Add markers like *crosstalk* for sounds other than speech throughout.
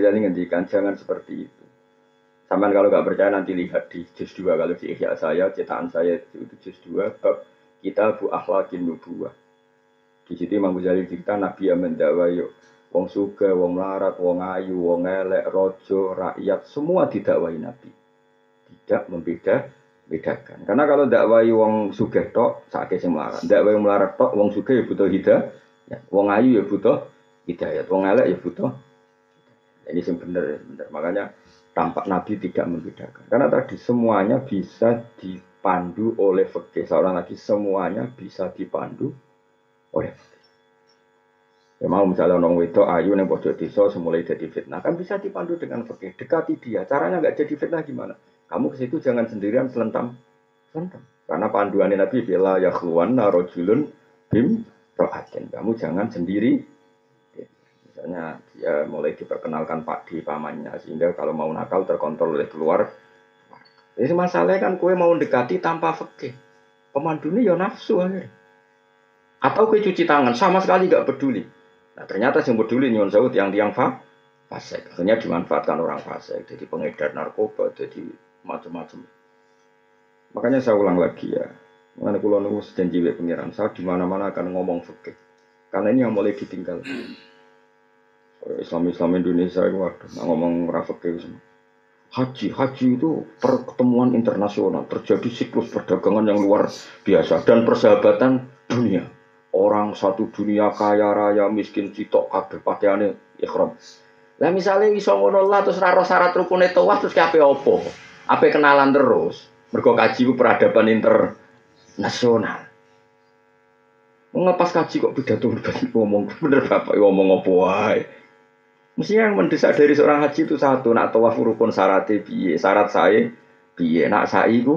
Ghazali ngendikan jangan seperti itu. Sampai kalau nggak percaya nanti lihat di juz 2 kalau di ikhya saya, cetakan saya itu juz 2 bab kita bu akhlakin nubuwah. Di situ Imam Ghazali cerita Nabi yang mendakwa yuk wong suga, wong melarat, wong ayu, wong elek, rojo, rakyat semua didakwai Nabi. Tidak membeda bedakan. Karena kalau dakwai wong sugih tok, sakit sing melarat. Dakwai melarat tok, wong sugih ya butuh hidayah. Ya, wong ayu ya butuh hidayah. Wong elek ya butuh. Ini sing bener, bener. Makanya tampak Nabi tidak membedakan. Karena tadi semuanya bisa dipandu oleh fikih. Seorang lagi semuanya bisa dipandu oleh fikih. Ya misalnya orang wedok ayu nih pojok desa semulai jadi fitnah kan bisa dipandu dengan fikih. Dekati dia. Caranya nggak jadi fitnah gimana? Kamu ke situ jangan sendirian selentam. Selentam. Karena panduan Nabi bila ya narojulun bim rohatin. Kamu jangan sendiri Misalnya dia mulai diperkenalkan Pak di pamannya sehingga kalau mau nakal terkontrol oleh keluar. Jadi masalahnya kan kue mau mendekati tanpa fakih. ini ya nafsu akhirnya. Atau kue cuci tangan sama sekali gak peduli. Nah ternyata yang peduli nyon saud yang tiang fa fasek. Akhirnya dimanfaatkan orang fasik. Jadi pengedar narkoba, jadi macam-macam. Makanya saya ulang lagi ya. Mengenai kulo nunggu janji pengiran saya di mana-mana akan ngomong fakih. Karena ini yang mulai ditinggal. Islam-Islam Indonesia itu waduh, nah ngomong rafik semua. Haji, haji itu pertemuan internasional, terjadi siklus perdagangan yang luar biasa dan persahabatan dunia. Orang satu dunia kaya raya miskin citok kabeh pakaiane ikhram. Lah misalnya iso lah terus raro syarat rukun itu wah terus kape opo? Apa kenalan terus? Mergo kaji ku peradaban internasional. Ngepas kaji kok pidato ngomong bener bapak ngomong apa wae. Mestinya yang mendesak dari seorang haji itu satu, nak tawaf rukun syarat biye, syarat saya biye, nak saya itu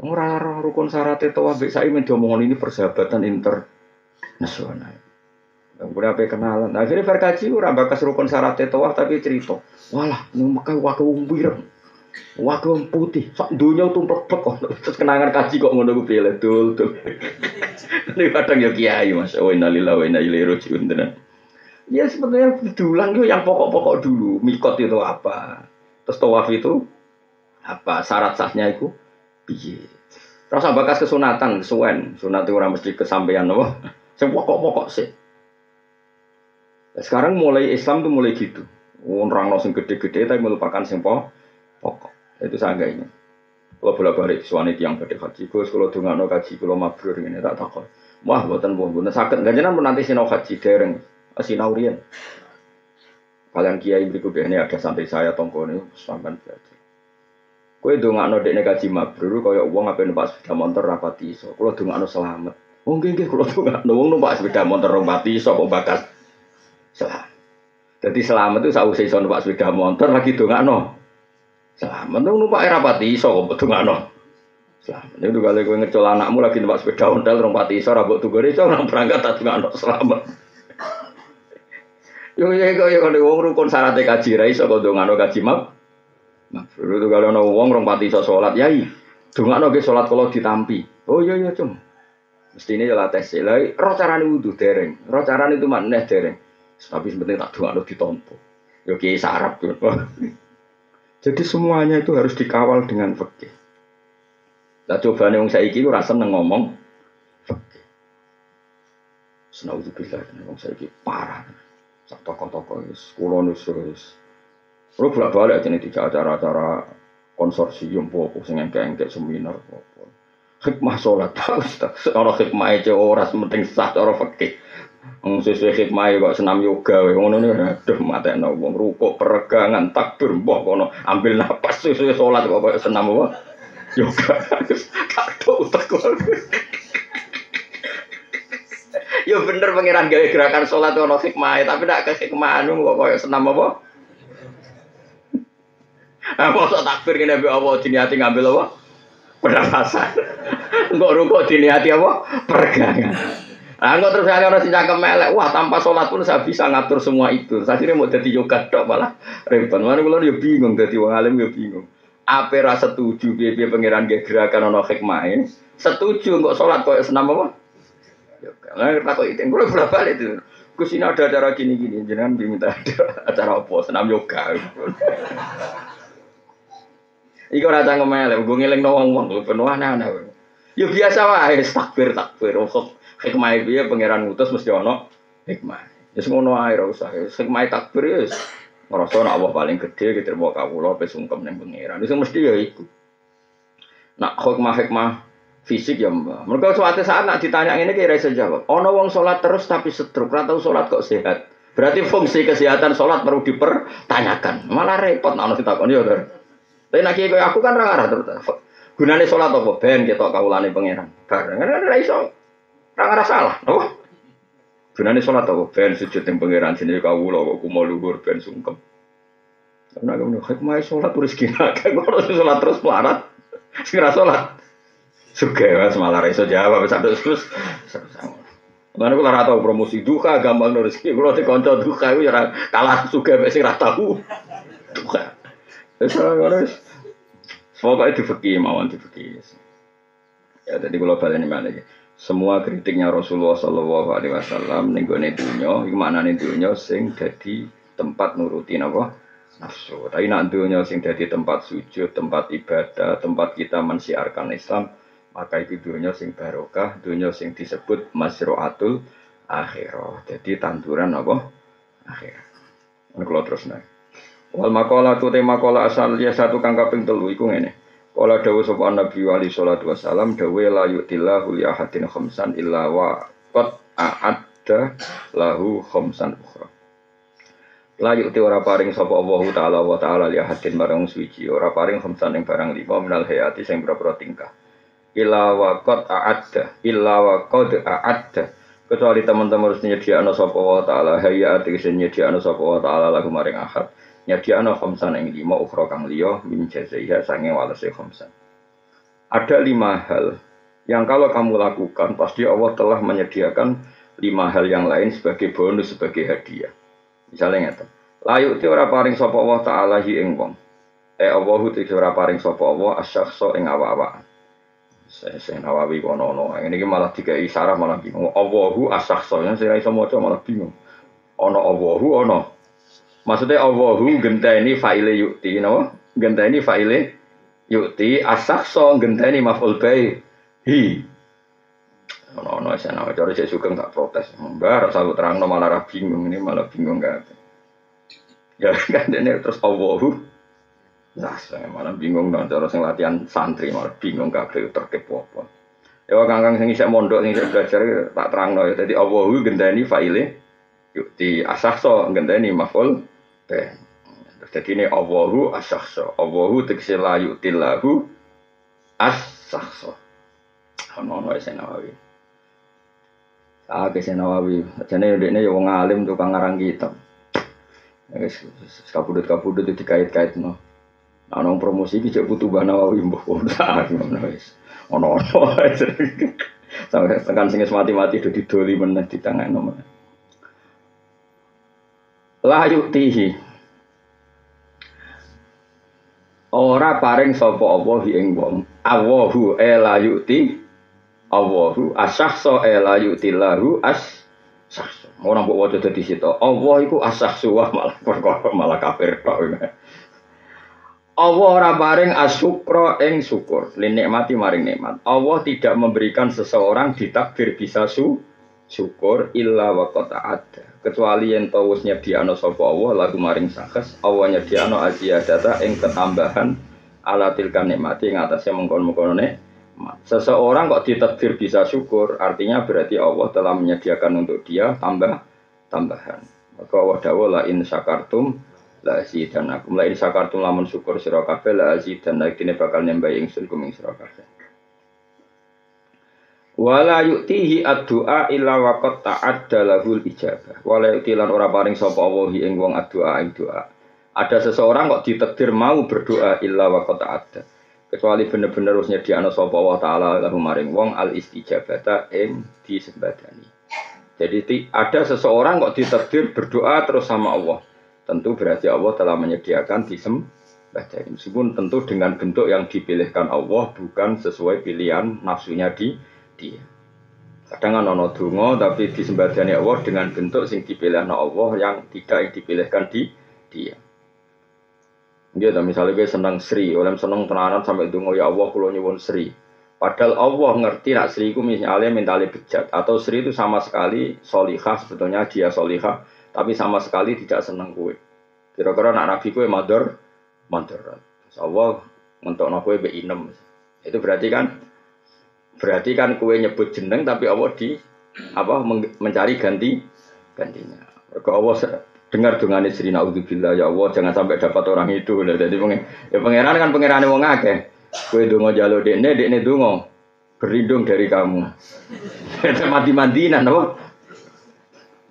orang rukun syarat tawaf. Baik saya mendomongin ini persahabatan internasional. Kemudian apa kenalan? Nah, akhirnya verkaji orang bakas rukun syarat tawaf tapi cerita, walah, ini makai wakil umbir, wakil putih, sak dunia tumplek kok, *laughs* terus kenangan kaji kok ngono gue pilih, tuh tuh. Ini kadang ya kiai mas, oh innalillahi wa inna ilaihi rajiun Ya sebetulnya diulang itu yang pokok-pokok dulu. Mikot itu apa? Terus tawaf itu apa? Syarat sahnya itu piye? Terus bakas kesunatan, kesuwen. Sunat itu orang mesti kesampaian. Yang *laughs* pokok-pokok sih. Nah, sekarang mulai Islam tuh mulai gitu. Orang langsung gede-gede tapi melupakan sing pokok. Itu sanggainya. Kalau bola balik suami tiang gede haji, gue kalau dengar no kaji, kalau mabrur ini tak takut. Wah, buatan buatan sakit. Gak jangan menanti sinau haji dereng sinaurian. Kalian kiai berikut ini ada santri saya tongko ini sampai belajar. Kue nggak no dekne kaji mabrur kaya uang apa numpak sepeda motor rapati so. Kalau no selamat. Oh nggih nggih kalau dongak no uang numpak sepeda motor rapati so kok bakat selamat. Jadi selamat itu saya usai numpak sepeda motor lagi no Selamat tuh numpak rapati so kok no Selamat. Itu kalau gue ngecol anakmu lagi numpak sepeda rompati iso rabok tuh gue orang berangkat tak no selamat. Yo ya kok ya kalau wong rukun syarat kaji iso kok dongano kaji map. Mabrur itu kalau ono wong rong pati iso salat yai. Dongano ge salat kalau ditampi. Oh iya iya cum. Mestine ya tes Lah roh carane wudu dereng. Roh carane itu maneh dereng. Tapi sebenarnya tak dongano ditompo. Yo ki sarap tuh. *laughs* Jadi semuanya itu harus dikawal dengan fikih. Lah cobane wong saiki ku rasa seneng ngomong fikih. Senaudzubillah, wong saiki parah tokoh-tokoh sekolah nus Kalau bolak balik jenis tiga acara-acara konsorsium popo sing engke-engke seminar popo. Hikmah sholat *laughs* tak. Orang hikmah aja orang penting sah orang fakih. Wong sesuai hikmah kok senam yoga wae ngono ne aduh matekno wong rukuk peregangan takbir mbah kono ambil napas sesuai sholat kok senam apa yoga. *laughs* Tak utek Ya bener pangeran gawe gerakan sholat ono hikmah, tapi tidak ke hikmah anu kok koyo senam apa? Ah mosok takbir kene mbek apa diniati ngambil apa? Pernafasan. Engkok rukuk diniati apa? Pergangan. Nah, enggak terus kali orang sing cangkem melek, wah tanpa sholat pun saya bisa ngatur semua itu. Kira mau jadi yoga dok malah repot. Mana kalau dia bingung jadi wong alim dia bingung. Apa rasa setuju biar pangeran gerakan ono hikmah Setuju enggak sholat kok senam apa? Lah tak kok itu, kalau berapa itu? Gus ini ada acara gini-gini, jangan diminta acara apa, senam yoga. Iku ora cangkem elek, gue ngeling wong-wong, penuh aneh-aneh. Ya biasa wae, takbir takbir. Hikmah piye pangeran ngutus mesti ana hikmah. Ya semono ae ora usah. Hikmah takbir ya ngrasa nek Allah paling gede gitu mau kawula pe sungkem ning pangeran. Itu mesti ya iku. Nak hikmah-hikmah fisik ya mbak. Mereka suatu saat nak ditanya ini kira saya jawab. Ono wong sholat terus tapi setruk, atau sholat kok sehat. Berarti fungsi kesehatan sholat perlu dipertanyakan. Malah repot nak ditakon ya ter. Tapi nak kayak aku kan rara terus. Gunanya sholat apa? Ben kita kaulane pangeran. Bareng kan ada iso. Rara salah. Apa? Gunanya sholat apa? Ben sujud yang pangeran sini kawula kok kumo luhur ben sungkem. Karena kamu hikmah sholat terus gila. Kalau sholat terus pelarat. Segera sholat. Suka mas malah reso jawab satu terus. Mana kula ora promosi duka gampang nulis ki kula dikonco duka iku ya kalah suka mek sing ora. Duka. Wis ora wis. Pokoke difeki mawon difeki. Ya tadi kula baleni malih. Semua kritiknya Rasulullah Shallallahu Alaihi Wasallam ning gone dunya, iku maknane dunya sing dadi tempat nuruti napa nafsu. Tapi nak dunya sing dadi tempat sujud, tempat ibadah, tempat kita mensiarkan Islam, maka itu dunia sing barokah, dunia sing disebut masroatul akhirah. Jadi tanduran apa? Akhir. Ini kalau terus nih. Wal makola tu tema makola asal dia satu kang kaping telu iku ngene. Kala dawu sapa Nabi Ali sallallahu wasallam dawu la yutillahu li ahadin khamsan illa wa qad a'adda lahu khamsan ukhra. La yuti ora paring sapa Allah taala wa taala li ahadin barang suci ora paring khamsan ing barang lima minal hayati sing berapa tingkah illa wa qad a'adda. Kecuali teman-teman harus nyediakno sapa wa taala. Hayya atis nyediakno sapa wa taala lagu maring ahad nyediakno khamsan ing lima ukhra kang liya min jazaiha sange walase khamsan. Ada lima hal yang kalau kamu lakukan pasti Allah telah menyediakan lima hal yang lain sebagai bonus sebagai hadiah. Misalnya ngeten. Layu ti ora paring sapa Allah taala hi ing wong. Eh Allahu ti ora paring sapa Allah asyakhsa ing awa-awaan saya Nawawi kono no. Ini malah tiga isyarat malah bingung. Allahu asakso yang saya iso maca malah bingung. Ono Allahu ono. Maksudnya Allahu genteni faile yukti, no? Genteni faile yukti asakso genteni maful bay hi. Ono ono saya nawa cari saya suka nggak protes. Mbak selalu terang no malah bingung ini malah bingung nggak. Ya *laughs* kan ini terus Allahu Nah, saya malah bingung dong, cara sing latihan santri malah bingung kabeh terkep apa. Ya kang-kang sing isek mondok sing isek belajar tak terangno ya. Dadi Allahu gendani faile yuk di asahso gendani maful be. Jadi ini Allahu asahso. Allahu tegese la yutillahu asahso. Ono ono sing nawawi. Ah, kese nawawi. Jane ndekne ya wong alim tukang ngarang kitab. Wis kabudut-kabudut dikait-kaitno. Ana promosi cek butuh Mbah Nawawi mbah ora ngono wis. Ono-ono Sampai tekan sing mati-mati do didoli meneh di tangan nomor. La yuktihi. Ora paring sapa Allah ing wong. Allahu e la yukti. Allahu asahso e la yukti lahu as sahso. Ora mbok waca dadi situ. Allah iku asahsu malah perkara malah kafir tok. Allah ora paring asyukra ing syukur, mati maring nikmat. Allah tidak memberikan seseorang ditakdir bisa su syukur illa wa ada. Kecuali yang tawus nyediano sapa Allah lagu maring sakes, Allah nyediano data ing ketambahan ala tilkan nikmati ing atasnya mengkon-mengkono nikmat. Seseorang kok ditakdir bisa syukur, artinya berarti Allah telah menyediakan untuk dia tambah tambahan. Maka Allah dawuh la in syakartum la dan aku mulai sakartum lamun syukur sira kabeh la dan lagi bakal nyembah ingsun kuming sira kabeh. Wala yuktihi ad-du'a illa waqad ta'adda lahul ijabah. Wala yuktilan ora paring sapa Allah ing wong ad-du'a ing doa ada seseorang kok ditakdir mau berdoa illa waqad ta'adda. Kecuali bener-bener harus nyediakno sapa Allah taala lahu maring wong al istijabata ing disembadani. Jadi ada seseorang kok ditakdir berdoa terus sama Allah tentu berarti Allah telah menyediakan disembah dari meskipun tentu dengan bentuk yang dipilihkan Allah bukan sesuai pilihan nafsunya di dia. Kadang kan ono donga tapi disembadani Allah dengan bentuk sing dipilih Allah yang tidak dipilihkan di dia. Gitu, misalnya gue senang Sri, oleh senang tenanan sampai dungo ya Allah kulo nyuwun Sri. Padahal Allah ngerti nak Sri itu misalnya mentali bejat atau Sri itu sama sekali solihah sebetulnya dia solihah tapi sama sekali tidak senang kue. Kira-kira nak Nabi kue mador, mador. Allah nak kue beinem. Itu berarti kan berarti kan kue nyebut jeneng tapi Allah di apa mencari ganti gantinya. Kalau Allah dengar dengan istri naudzubillah ya Allah jangan sampai dapat orang itu jadi pengen ya pangeran kan pangeran wong akeh kue dongo jalo dekne dekne dongo berlindung dari kamu *laughs* mati mandinan apa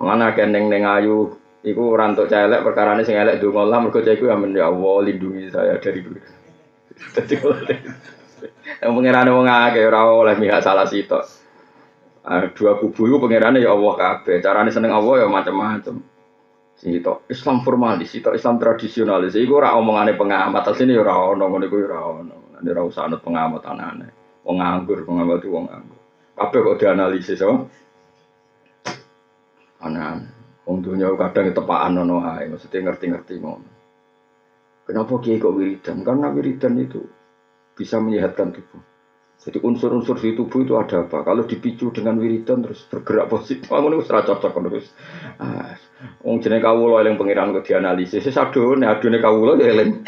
mana keneng neng ayu Iku rantuk celek perkara ini sing elek dongo lah mergo cah iku ya ya Allah lindungi saya dari dulu. *laughs* Dadi yang pangeran wong akeh ora oleh mihak salah sitok. dua kubu itu ya Allah kabeh. Carane seneng Allah ya macam-macam. Sito Islam formalis, sito Islam tradisionalis. Iku ora omongane pengamat, asline ora ono ngono iku ora ono. Nek ora usah anut pengamat anane. Wong nganggur, pengamat wong nganggur. Kabeh kok dianalisis oh. Anan. Wong dunya kadang tepakan ono ae, maksudnya ngerti-ngerti ngono. Kenapa kiai kok wiridan? Karena wiridan itu bisa menyehatkan tubuh. Jadi unsur-unsur di tubuh itu ada apa? Kalau dipicu dengan wiridan terus bergerak positif, kamu itu serah cocok terus. Ah, Wong jenenge kawula eling pangeran kok dianalisis. Wis adone adone kawula ya eling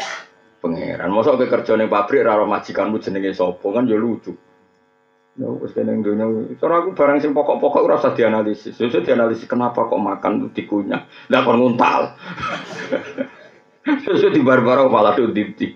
pangeran. Mosok ke kerja ning pabrik ora majikanmu jenenge sapa kan ya lucu. Ya wis kene donya. Cara aku barang sing pokok-pokok ora usah dianalisis. Wis dianalisis kenapa kok makan dikunyah. Lah kon nguntal. *laughs* Sesuai di barbar malah tuh dipti.